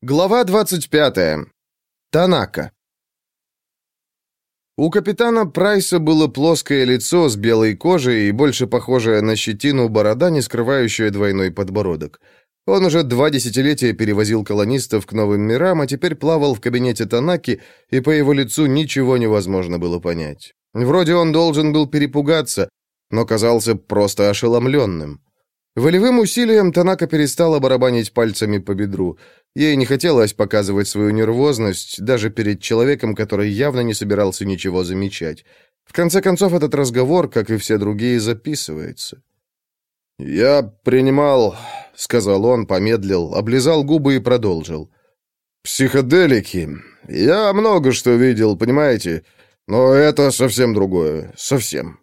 Глава 25. Танака. У капитана Прайса было плоское лицо с белой кожей и больше похожее на щетину борода, не скрывающая двойной подбородок. Он уже два десятилетия перевозил колонистов к новым мирам, а теперь плавал в кабинете Танаки, и по его лицу ничего невозможно было понять. Вроде он должен был перепугаться, но казался просто ошеломленным. Волевым усилием Танака перестала барабанить пальцами по бедру. Ей не хотелось показывать свою нервозность даже перед человеком, который явно не собирался ничего замечать. В конце концов, этот разговор, как и все другие, записывается. «Я принимал», — сказал он, помедлил, облизал губы и продолжил. «Психоделики. Я много что видел, понимаете? Но это совсем другое. Совсем».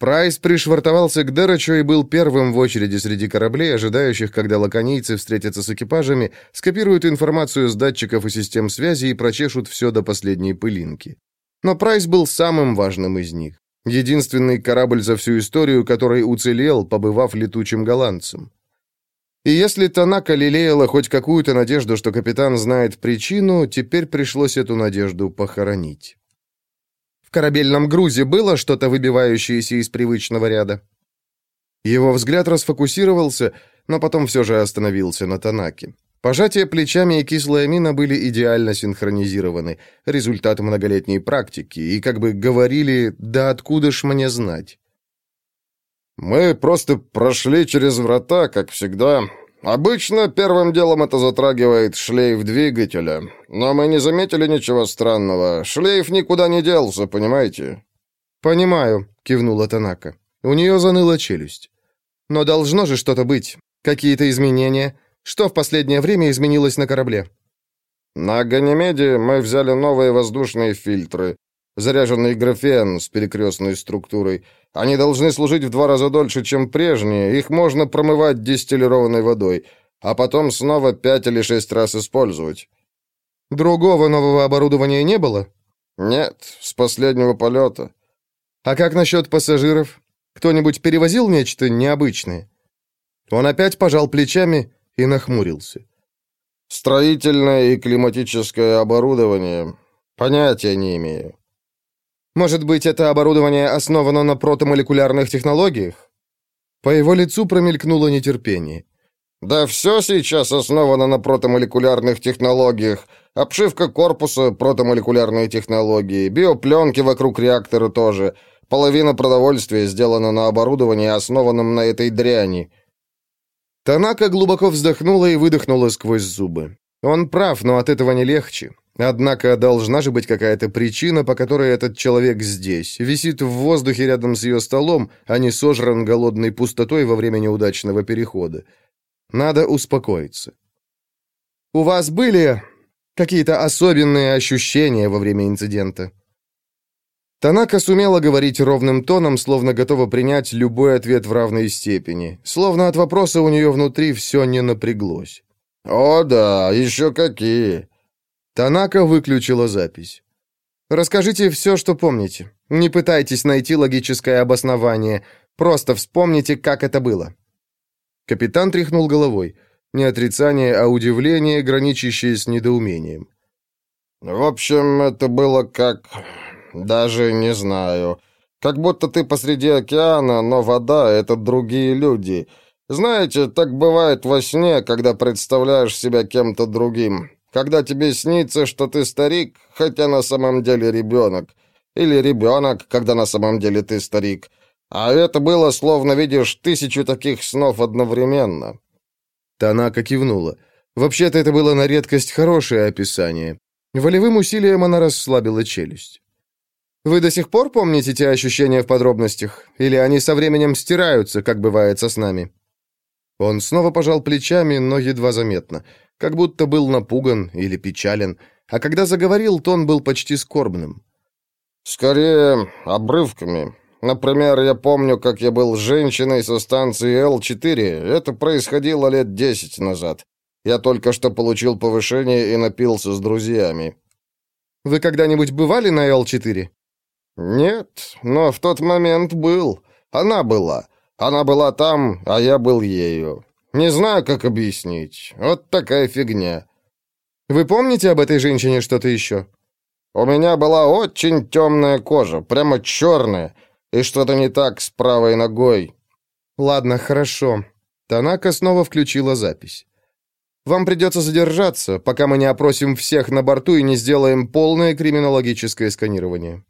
Прайс пришвартовался к Деречо и был первым в очереди среди кораблей, ожидающих, когда лаконийцы встретятся с экипажами, скопируют информацию с датчиков и систем связи и прочешут все до последней пылинки. Но Прайс был самым важным из них. Единственный корабль за всю историю, который уцелел, побывав летучим голландцем. И если Танака лелеяла хоть какую-то надежду, что капитан знает причину, теперь пришлось эту надежду похоронить. В корабельном грузе было что-то выбивающееся из привычного ряда. Его взгляд расфокусировался, но потом все же остановился на Танаке. Пожатие плечами и кислая мина были идеально синхронизированы, результат многолетней практики, и как бы говорили «да откуда ж мне знать?» «Мы просто прошли через врата, как всегда, Обычно первым делом это затрагивает шлейф двигателя, но мы не заметили ничего странного. Шлейф никуда не делся, понимаете? Понимаю, кивнула Танака. У нее заныла челюсть. Но должно же что-то быть. Какие-то изменения. Что в последнее время изменилось на корабле? На Ганимеде мы взяли новые воздушные фильтры, заряженный графен с перекрестной структурой. Они должны служить в два раза дольше, чем прежние. Их можно промывать дистиллированной водой, а потом снова пять или шесть раз использовать. Другого нового оборудования не было? Нет, с последнего полета. А как насчет пассажиров? Кто-нибудь перевозил нечто необычное? Он опять пожал плечами и нахмурился. Строительное и климатическое оборудование. Понятия не имею. Может быть, это оборудование основано на протомолекулярных технологиях? По его лицу промелькнуло нетерпение. Да все сейчас основано на протомолекулярных технологиях. Обшивка корпуса — протомолекулярные технологии, биопленки вокруг реактора тоже. Половина продовольствия сделана на оборудовании, основанном на этой дряни. Танака глубоко вздохнула и выдохнула сквозь зубы. Он прав, но от этого не легче. Однако должна же быть какая-то причина, по которой этот человек здесь, висит в воздухе рядом с ее столом, а не сожран голодной пустотой во время неудачного перехода. Надо успокоиться. «У вас были какие-то особенные ощущения во время инцидента?» Танака сумела говорить ровным тоном, словно готова принять любой ответ в равной степени, словно от вопроса у нее внутри все не напряглось. «О да, еще какие!» Танака выключила запись. «Расскажите все, что помните. Не пытайтесь найти логическое обоснование. Просто вспомните, как это было». Капитан тряхнул головой. Не отрицание, а удивление, граничащее с недоумением. «В общем, это было как... даже не знаю. Как будто ты посреди океана, но вода — это другие люди. Знаете, так бывает во сне, когда представляешь себя кем-то другим. Когда тебе снится, что ты старик, хотя на самом деле ребенок. Или ребенок, когда на самом деле ты старик. А это было, словно видишь тысячу таких снов одновременно». Танака кивнула. Вообще-то это было на редкость хорошее описание. Волевым усилием она расслабила челюсть. «Вы до сих пор помните те ощущения в подробностях? Или они со временем стираются, как бывает со снами?» Он снова пожал плечами, но едва заметно как будто был напуган или печален, а когда заговорил, то он был почти скорбным. «Скорее, обрывками. Например, я помню, как я был женщиной со станции Л-4. Это происходило лет десять назад. Я только что получил повышение и напился с друзьями». «Вы когда-нибудь бывали на Л-4?» «Нет, но в тот момент был. Она была. Она была там, а я был ею. Не знаю, как объяснить. Вот такая фигня. Вы помните об этой женщине что-то еще?» «У меня была очень темная кожа, прямо черная, и что-то не так с правой ногой». «Ладно, хорошо». Танака снова включила запись. «Вам придется задержаться, пока мы не опросим всех на борту и не сделаем полное криминологическое сканирование».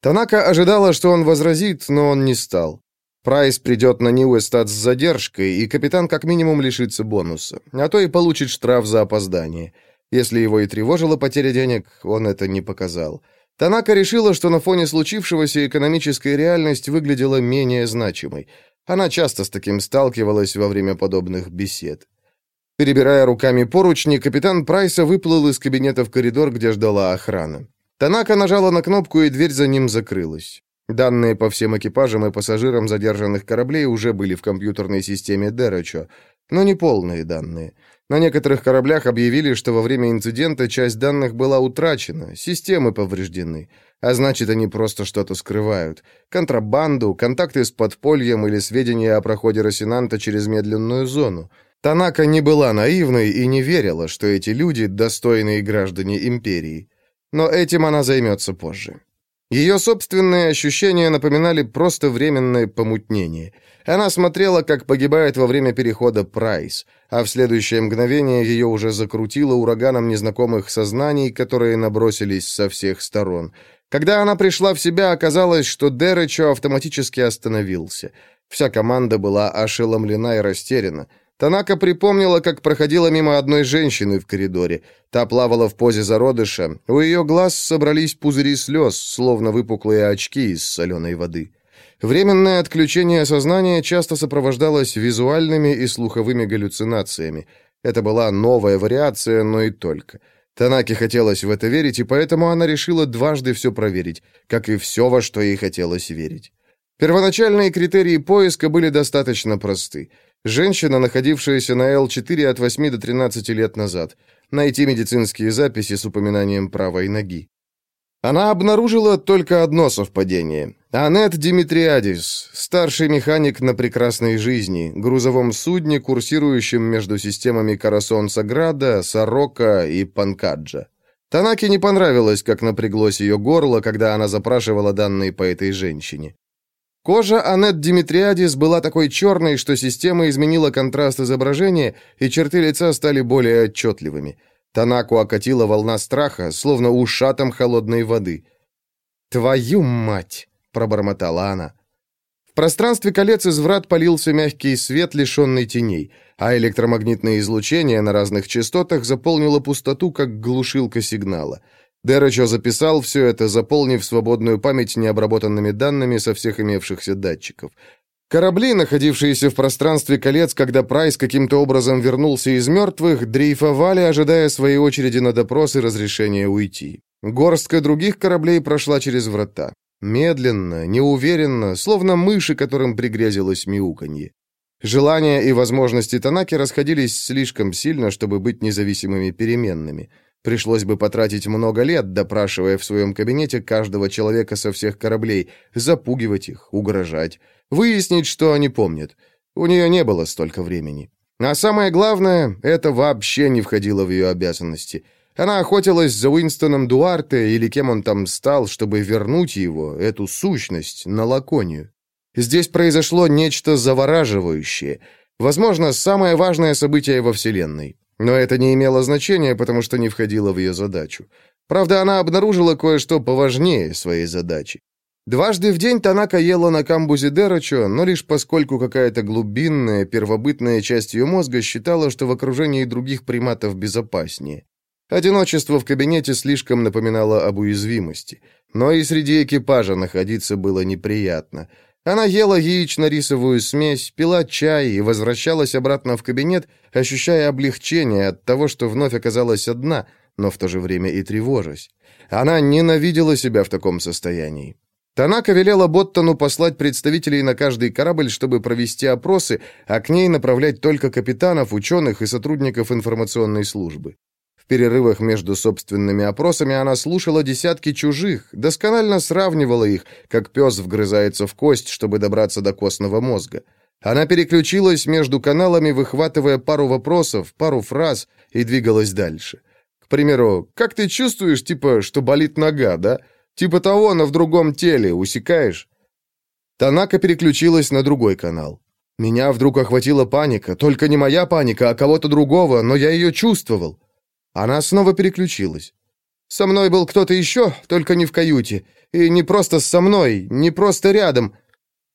Танака ожидала, что он возразит, но он не стал. Прайс придет на Ньюэстат с задержкой, и капитан как минимум лишится бонуса, а то и получит штраф за опоздание. Если его и тревожила потеря денег, он это не показал. Танака решила, что на фоне случившегося экономическая реальность выглядела менее значимой. Она часто с таким сталкивалась во время подобных бесед. Перебирая руками поручни, капитан Прайса выплыл из кабинета в коридор, где ждала охрана. Танака нажала на кнопку, и дверь за ним закрылась. Данные по всем экипажам и пассажирам задержанных кораблей уже были в компьютерной системе Дерачо, но не полные данные. На некоторых кораблях объявили, что во время инцидента часть данных была утрачена, системы повреждены, а значит, они просто что-то скрывают. Контрабанду, контакты с подпольем или сведения о проходе Росинанта через медленную зону. Танака не была наивной и не верила, что эти люди – достойные граждане империи. Но этим она займется позже. Ее собственные ощущения напоминали просто временное помутнение. Она смотрела, как погибает во время перехода Прайс, а в следующее мгновение ее уже закрутило ураганом незнакомых сознаний, которые набросились со всех сторон. Когда она пришла в себя, оказалось, что Деречо автоматически остановился. Вся команда была ошеломлена и растеряна. Танака припомнила, как проходила мимо одной женщины в коридоре. Та плавала в позе зародыша. У ее глаз собрались пузыри слез, словно выпуклые очки из соленой воды. Временное отключение сознания часто сопровождалось визуальными и слуховыми галлюцинациями. Это была новая вариация, но и только. Танаке хотелось в это верить, и поэтому она решила дважды все проверить, как и все, во что ей хотелось верить. Первоначальные критерии поиска были достаточно просты. Женщина, находившаяся на Л-4 от 8 до 13 лет назад. Найти медицинские записи с упоминанием правой ноги. Она обнаружила только одно совпадение. Аннет Димитриадис, старший механик на прекрасной жизни, грузовом судне, курсирующем между системами Карасон-Саграда, Сорока и Панкаджа. Танаке не понравилось, как напряглось ее горло, когда она запрашивала данные по этой женщине. Кожа Аннет Димитриадис была такой черной, что система изменила контраст изображения, и черты лица стали более отчетливыми. Танаку окатила волна страха, словно ушатом холодной воды. «Твою мать!» — пробормотала она. В пространстве колец из врат полился мягкий свет, лишенный теней, а электромагнитное излучение на разных частотах заполнило пустоту, как глушилка сигнала — Дерачо записал все это, заполнив свободную память необработанными данными со всех имевшихся датчиков. Корабли, находившиеся в пространстве колец, когда Прайс каким-то образом вернулся из мертвых, дрейфовали, ожидая своей очереди на допрос и разрешения уйти. Горстка других кораблей прошла через врата. Медленно, неуверенно, словно мыши, которым пригрезилось мяуканье. Желания и возможности Танаки расходились слишком сильно, чтобы быть независимыми переменными – Пришлось бы потратить много лет, допрашивая в своем кабинете каждого человека со всех кораблей, запугивать их, угрожать, выяснить, что они помнят. У нее не было столько времени. А самое главное, это вообще не входило в ее обязанности. Она охотилась за Уинстоном Дуарте или кем он там стал, чтобы вернуть его, эту сущность, на Лаконию. Здесь произошло нечто завораживающее. Возможно, самое важное событие во Вселенной. Но это не имело значения, потому что не входило в ее задачу. Правда, она обнаружила кое-что поважнее своей задачи. Дважды в день Танака ела на камбузе Дерачо, но лишь поскольку какая-то глубинная, первобытная часть ее мозга считала, что в окружении других приматов безопаснее. Одиночество в кабинете слишком напоминало об уязвимости. Но и среди экипажа находиться было неприятно – она ела яично-рисовую смесь, пила чай и возвращалась обратно в кабинет, ощущая облегчение от того, что вновь оказалась одна, но в то же время и тревожась. Она ненавидела себя в таком состоянии. Танака велела Боттону послать представителей на каждый корабль, чтобы провести опросы, а к ней направлять только капитанов, ученых и сотрудников информационной службы перерывах между собственными опросами она слушала десятки чужих, досконально сравнивала их, как пес вгрызается в кость, чтобы добраться до костного мозга. Она переключилась между каналами, выхватывая пару вопросов, пару фраз, и двигалась дальше. К примеру, «Как ты чувствуешь, типа, что болит нога, да? Типа того, но в другом теле, усекаешь?» Танака переключилась на другой канал. Меня вдруг охватила паника, только не моя паника, а кого-то другого, но я ее чувствовал. Она снова переключилась. Со мной был кто-то еще, только не в каюте. И не просто со мной, не просто рядом.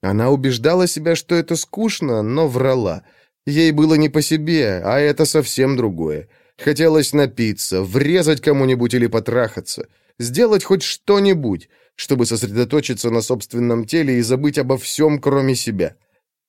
Она убеждала себя, что это скучно, но врала. Ей было не по себе, а это совсем другое. Хотелось напиться, врезать кому-нибудь или потрахаться. Сделать хоть что-нибудь, чтобы сосредоточиться на собственном теле и забыть обо всем, кроме себя.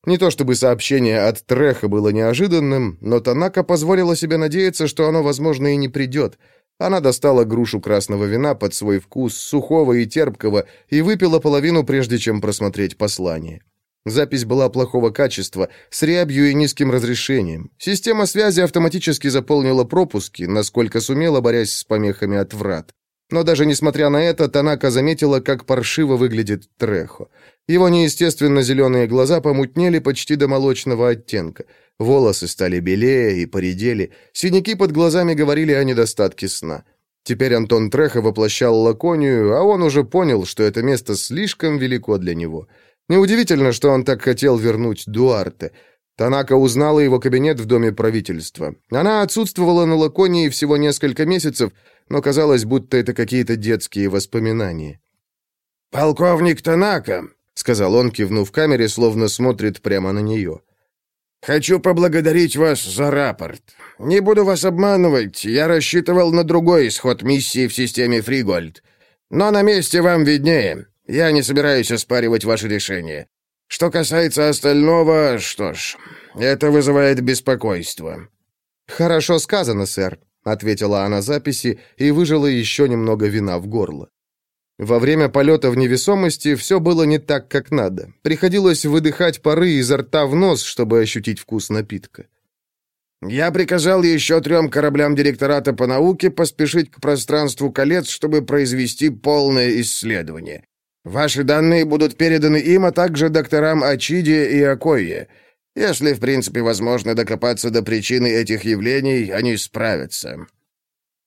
Не то чтобы сообщение от Треха было неожиданным, но Танака позволила себе надеяться, что оно, возможно, и не придет. Она достала грушу красного вина под свой вкус, сухого и терпкого, и выпила половину, прежде чем просмотреть послание. Запись была плохого качества, с рябью и низким разрешением. Система связи автоматически заполнила пропуски, насколько сумела, борясь с помехами от врат. Но даже несмотря на это, Танака заметила, как паршиво выглядит Трехо. Его неестественно зеленые глаза помутнели почти до молочного оттенка. Волосы стали белее и поредели. Синяки под глазами говорили о недостатке сна. Теперь Антон Трехо воплощал лаконию, а он уже понял, что это место слишком велико для него. Неудивительно, что он так хотел вернуть Дуарте. Танака узнала его кабинет в доме правительства. Она отсутствовала на Лаконии всего несколько месяцев, но казалось, будто это какие-то детские воспоминания. «Полковник Танака», — сказал он, кивнув камере, словно смотрит прямо на нее. «Хочу поблагодарить вас за рапорт. Не буду вас обманывать, я рассчитывал на другой исход миссии в системе Фригольд. Но на месте вам виднее. Я не собираюсь оспаривать ваше решение. Что касается остального, что ж, это вызывает беспокойство». «Хорошо сказано, сэр», ответила она записи и выжила еще немного вина в горло. Во время полета в невесомости все было не так, как надо. Приходилось выдыхать пары изо рта в нос, чтобы ощутить вкус напитка. «Я приказал еще трем кораблям директората по науке поспешить к пространству колец, чтобы произвести полное исследование. Ваши данные будут переданы им, а также докторам Ачиде и Акойе. Если, в принципе, возможно докопаться до причины этих явлений, они справятся».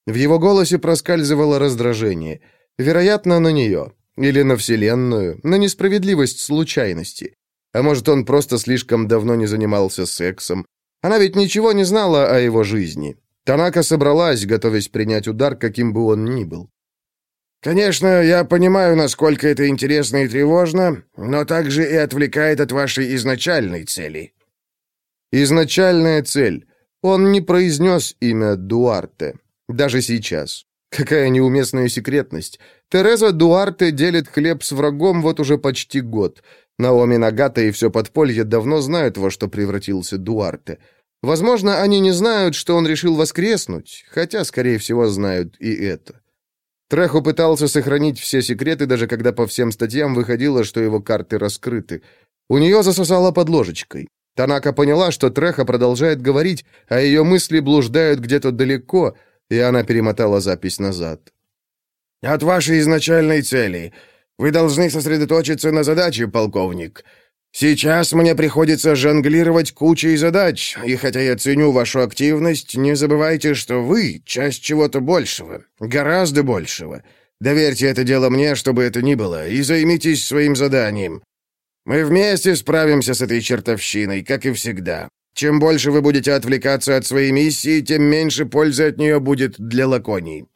В его голосе проскальзывало раздражение. Вероятно, на нее. Или на Вселенную. На несправедливость случайности. А может, он просто слишком давно не занимался сексом. Она ведь ничего не знала о его жизни. Танака собралась, готовясь принять удар, каким бы он ни был. «Конечно, я понимаю, насколько это интересно и тревожно, но также и отвлекает от вашей изначальной цели. Изначальная цель. Он не произнес имя Дуарте. Даже сейчас. Какая неуместная секретность. Тереза Дуарте делит хлеб с врагом вот уже почти год. Наоми Нагата и все подполье давно знают, во что превратился Дуарте. Возможно, они не знают, что он решил воскреснуть, хотя, скорее всего, знают и это. Трехо пытался сохранить все секреты, даже когда по всем статьям выходило, что его карты раскрыты. У нее засосало под ложечкой. Танака поняла, что Треха продолжает говорить, а ее мысли блуждают где-то далеко, и она перемотала запись назад. «От вашей изначальной цели. Вы должны сосредоточиться на задаче, полковник. Сейчас мне приходится жонглировать кучей задач, и хотя я ценю вашу активность, не забывайте, что вы — часть чего-то большего, гораздо большего. Доверьте это дело мне, чтобы это ни было, и займитесь своим заданием. Мы вместе справимся с этой чертовщиной, как и всегда. Чем больше вы будете отвлекаться от своей миссии, тем меньше пользы от нее будет для Лаконии».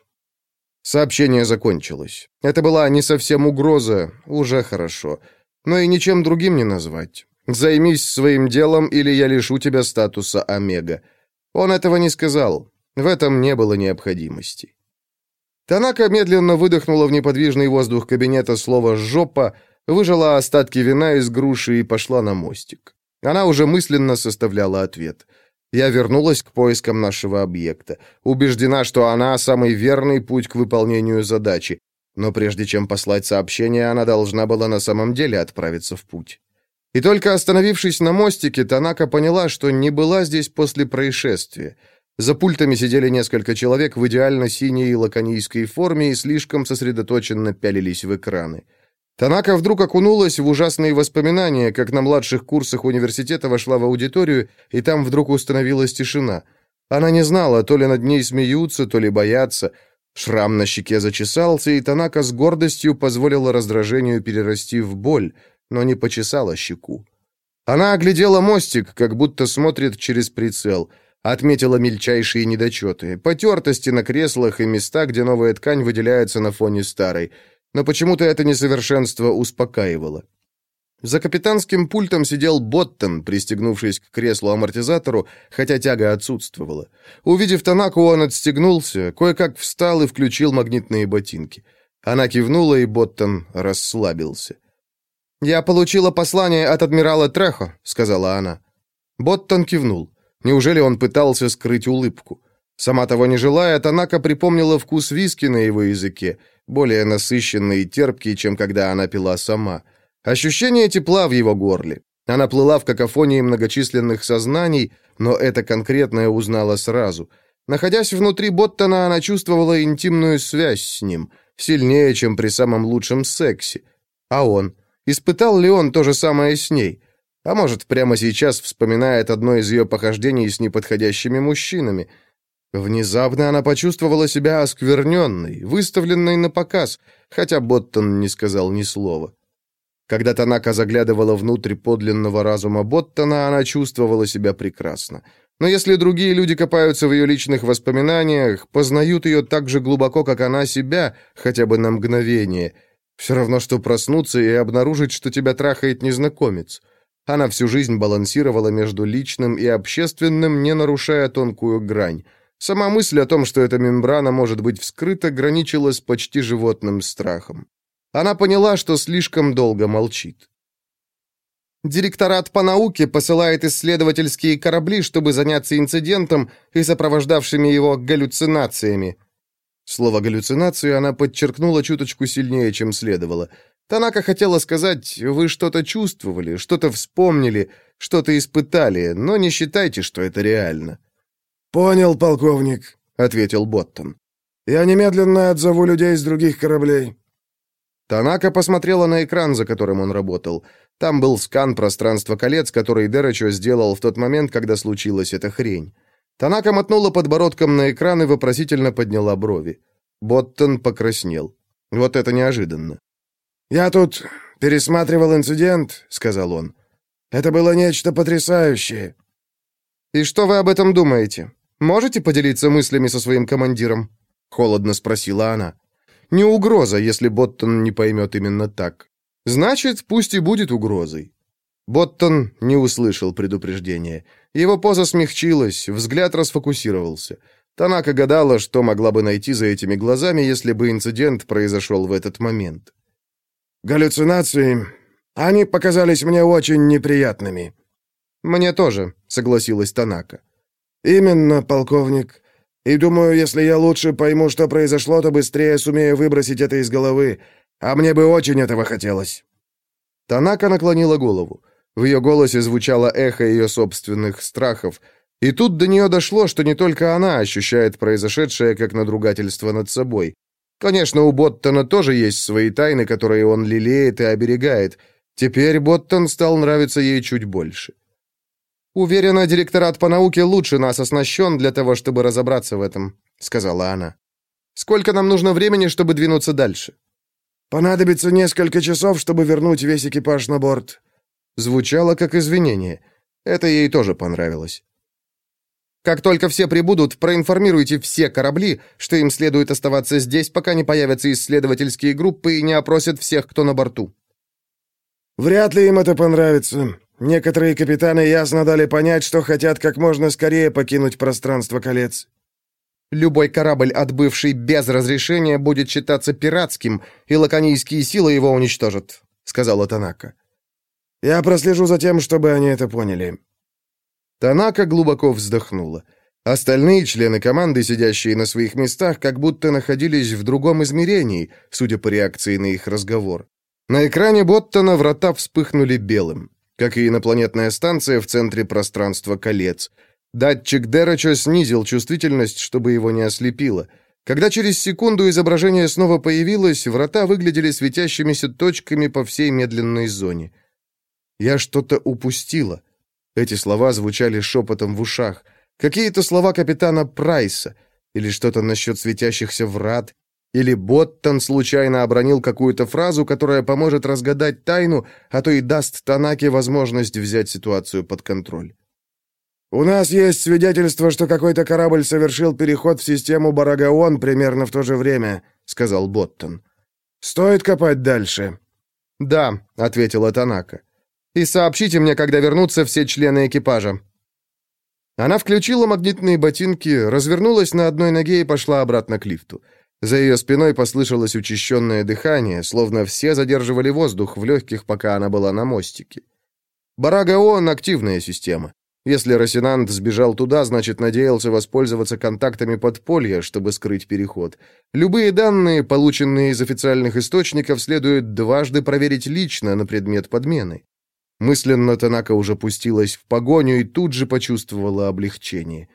Сообщение закончилось. Это была не совсем угроза, уже хорошо. Но и ничем другим не назвать. «Займись своим делом, или я лишу тебя статуса Омега». Он этого не сказал. В этом не было необходимости. Танака медленно выдохнула в неподвижный воздух кабинета слово «жопа», выжила остатки вина из груши и пошла на мостик. Она уже мысленно составляла ответ. Я вернулась к поискам нашего объекта, убеждена, что она самый верный путь к выполнению задачи, но прежде чем послать сообщение, она должна была на самом деле отправиться в путь. И только остановившись на мостике, Танака поняла, что не была здесь после происшествия. За пультами сидели несколько человек в идеально синей лаконийской форме и слишком сосредоточенно пялились в экраны. Танака вдруг окунулась в ужасные воспоминания, как на младших курсах университета вошла в аудиторию, и там вдруг установилась тишина. Она не знала, то ли над ней смеются, то ли боятся. Шрам на щеке зачесался, и Танака с гордостью позволила раздражению перерасти в боль, но не почесала щеку. Она оглядела мостик, как будто смотрит через прицел, отметила мельчайшие недочеты, потертости на креслах и места, где новая ткань выделяется на фоне старой, но почему-то это несовершенство успокаивало. За капитанским пультом сидел Боттон, пристегнувшись к креслу-амортизатору, хотя тяга отсутствовала. Увидев Танаку, он отстегнулся, кое-как встал и включил магнитные ботинки. Она кивнула, и Боттон расслабился. «Я получила послание от адмирала Трехо», — сказала она. Боттон кивнул. Неужели он пытался скрыть улыбку? Сама того не желая, Танака припомнила вкус виски на его языке, более насыщенный и терпкий, чем когда она пила сама. Ощущение тепла в его горле. Она плыла в какофонии многочисленных сознаний, но это конкретное узнала сразу. Находясь внутри Боттона, она чувствовала интимную связь с ним, сильнее, чем при самом лучшем сексе. А он? Испытал ли он то же самое с ней? А может, прямо сейчас вспоминает одно из ее похождений с неподходящими мужчинами? Внезапно она почувствовала себя оскверненной, выставленной на показ, хотя Боттон не сказал ни слова. Когда Танака заглядывала внутрь подлинного разума Боттона, она чувствовала себя прекрасно. Но если другие люди копаются в ее личных воспоминаниях, познают ее так же глубоко, как она себя, хотя бы на мгновение, все равно, что проснуться и обнаружить, что тебя трахает незнакомец. Она всю жизнь балансировала между личным и общественным, не нарушая тонкую грань. Сама мысль о том, что эта мембрана может быть вскрыта, граничила с почти животным страхом. Она поняла, что слишком долго молчит. Директорат по науке посылает исследовательские корабли, чтобы заняться инцидентом и сопровождавшими его галлюцинациями. Слово «галлюцинации» она подчеркнула чуточку сильнее, чем следовало. Танака хотела сказать, вы что-то чувствовали, что-то вспомнили, что-то испытали, но не считайте, что это реально. «Понял, полковник», — ответил Боттон. «Я немедленно отзову людей с других кораблей. Танака посмотрела на экран, за которым он работал. Там был скан пространства колец, который Дерачо сделал в тот момент, когда случилась эта хрень. Танака мотнула подбородком на экран и вопросительно подняла брови. Боттон покраснел. Вот это неожиданно. «Я тут пересматривал инцидент», — сказал он. «Это было нечто потрясающее». «И что вы об этом думаете? Можете поделиться мыслями со своим командиром?» — холодно спросила она. Не угроза, если Боттон не поймет именно так. Значит, пусть и будет угрозой. Боттон не услышал предупреждения. Его поза смягчилась, взгляд расфокусировался. Танака гадала, что могла бы найти за этими глазами, если бы инцидент произошел в этот момент. «Галлюцинации. Они показались мне очень неприятными». «Мне тоже», — согласилась Танака. «Именно, полковник. И думаю, если я лучше пойму, что произошло, то быстрее сумею выбросить это из головы. А мне бы очень этого хотелось». Танака наклонила голову. В ее голосе звучало эхо ее собственных страхов. И тут до нее дошло, что не только она ощущает произошедшее как надругательство над собой. Конечно, у Боттона тоже есть свои тайны, которые он лелеет и оберегает. Теперь Боттон стал нравиться ей чуть больше. «Уверена, директорат по науке лучше нас оснащен для того, чтобы разобраться в этом», — сказала она. «Сколько нам нужно времени, чтобы двинуться дальше?» «Понадобится несколько часов, чтобы вернуть весь экипаж на борт». Звучало как извинение. Это ей тоже понравилось. «Как только все прибудут, проинформируйте все корабли, что им следует оставаться здесь, пока не появятся исследовательские группы и не опросят всех, кто на борту». «Вряд ли им это понравится. Некоторые капитаны ясно дали понять, что хотят как можно скорее покинуть пространство колец. Любой корабль, отбывший без разрешения, будет считаться пиратским, и лаконийские силы его уничтожат», — сказала Танака. «Я прослежу за тем, чтобы они это поняли». Танака глубоко вздохнула. Остальные члены команды, сидящие на своих местах, как будто находились в другом измерении, судя по реакции на их разговор. На экране Боттона врата вспыхнули белым как и инопланетная станция в центре пространства колец. Датчик Дерача снизил чувствительность, чтобы его не ослепило. Когда через секунду изображение снова появилось, врата выглядели светящимися точками по всей медленной зоне. «Я что-то упустила». Эти слова звучали шепотом в ушах. Какие-то слова капитана Прайса. Или что-то насчет светящихся врат. Или Боттон случайно обронил какую-то фразу, которая поможет разгадать тайну, а то и даст Танаке возможность взять ситуацию под контроль. «У нас есть свидетельство, что какой-то корабль совершил переход в систему Барагаон примерно в то же время», — сказал Боттон. «Стоит копать дальше?» «Да», — ответила Танака. «И сообщите мне, когда вернутся все члены экипажа». Она включила магнитные ботинки, развернулась на одной ноге и пошла обратно к лифту. За ее спиной послышалось учащенное дыхание, словно все задерживали воздух в легких, пока она была на мостике. Барагаон — активная система. Если Росинант сбежал туда, значит, надеялся воспользоваться контактами подполья, чтобы скрыть переход. Любые данные, полученные из официальных источников, следует дважды проверить лично на предмет подмены. Мысленно Танака уже пустилась в погоню и тут же почувствовала облегчение.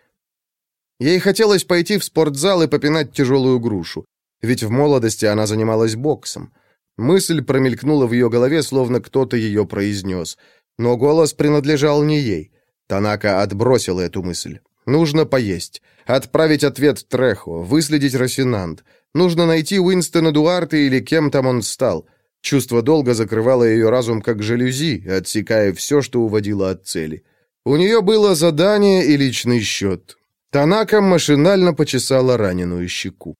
Ей хотелось пойти в спортзал и попинать тяжелую грушу, ведь в молодости она занималась боксом. Мысль промелькнула в ее голове, словно кто-то ее произнес, но голос принадлежал не ей. Танака отбросила эту мысль. Нужно поесть. Отправить ответ Трехо, выследить Росинант. Нужно найти Уинстона Дуарта или кем там он стал. Чувство долга закрывало ее разум как жалюзи, отсекая все, что уводило от цели. У нее было задание и личный счет. Танака машинально почесала раненую щеку.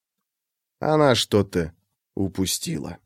Она что-то упустила.